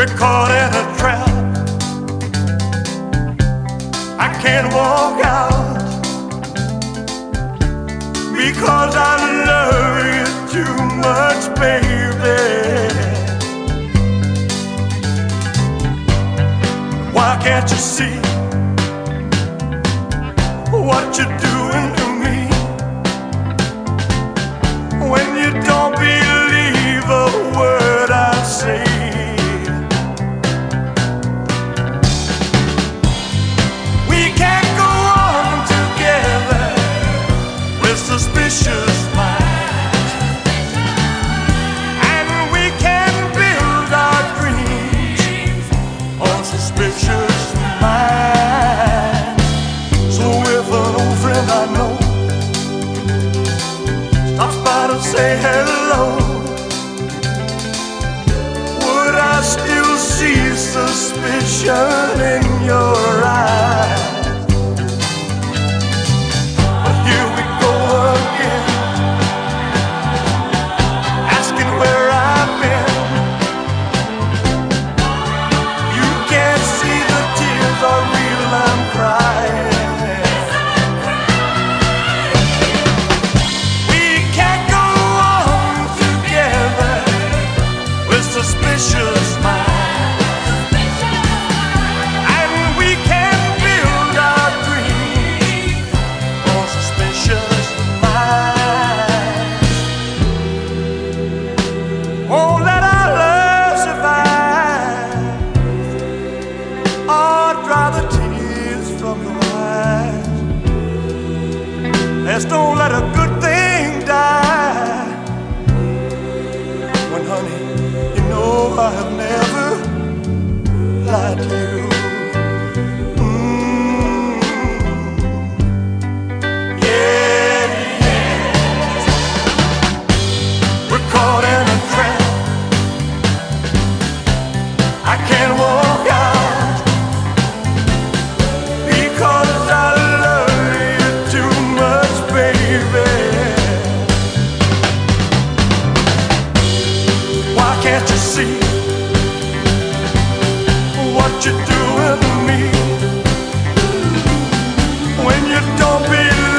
We're caught in a trap. I can't walk out because I love you too much, baby. Why can't you see what you're doing? say hello? Would I still see suspicion in your suspicious see what you do with me when you don't believe.